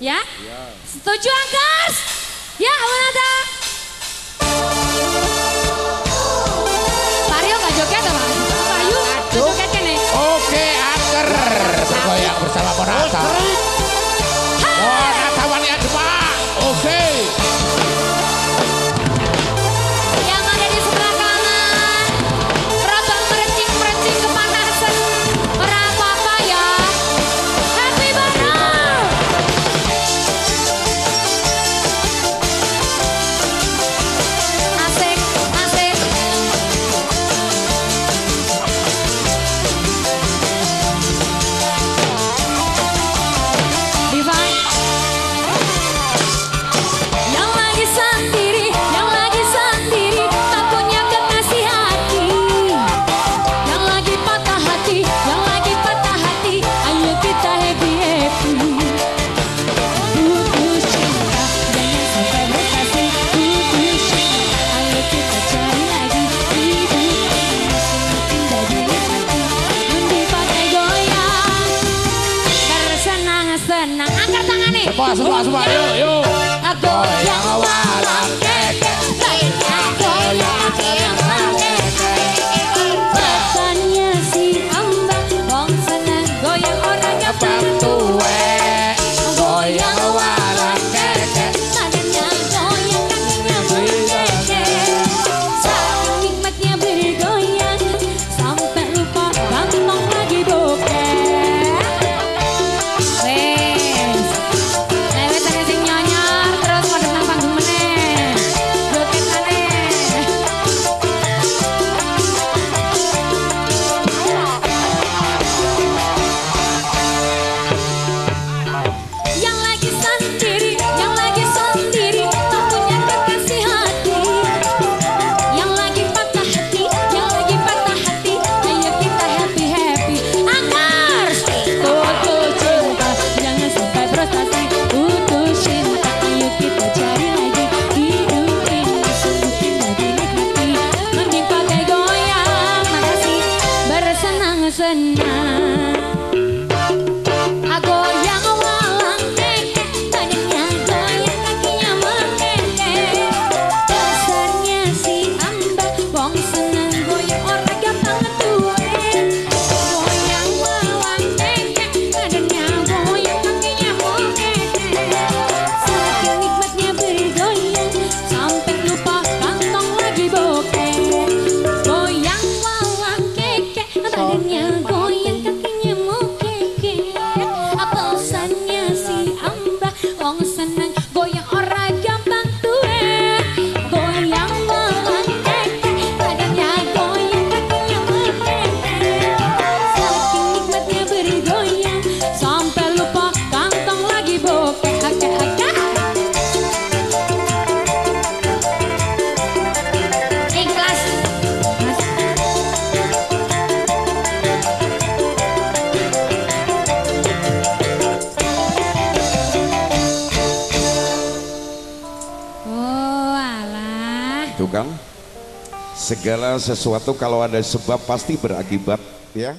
Ya? ya. Setuju angkers? Ya, Awanata. Mario nggak joget apa? Mario, nggak joget kene. Oke, angker. Bergoyang bersama Monata. Zumba, zumba, zumba, eu, eu. Adoro Yauá. senang itu kan segala sesuatu kalau ada sebab pasti berakibat ya.